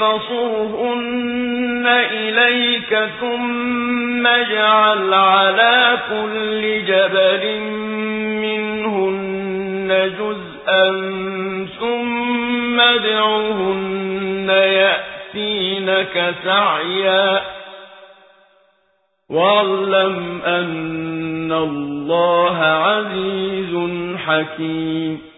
فَصُرْهُنَّ إِلَيْكَ ثُمَّ اجْعَلْ عَلَى كُلِّ جَبَلٍ مِنْهُنَّ جُزْءًا ثُمَّ ادْعُهُنَّ يَأْتِينَكَ سَعْيًا. وَاعْلَمْ أَنَّ اللَّهَ عَزِيزٌ حَكِيمٌ.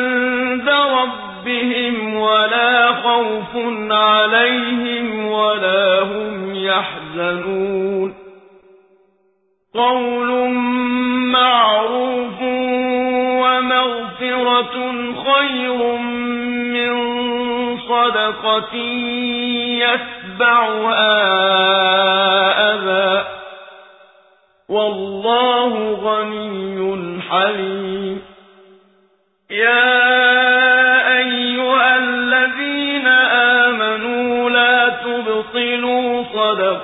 عَلَيْهِمْ وَلَا هُمْ يَحْزَنُونَ. قَوْلٌ مَّعْرُوفٌ وَمَغْفِرَةٌ خَيْرٌ مِّن صَدَقَةٍ يَتْبَعُهَا أَذًى وَاللَّهُ غَنِيٌّ حَلِيمٌ. يَا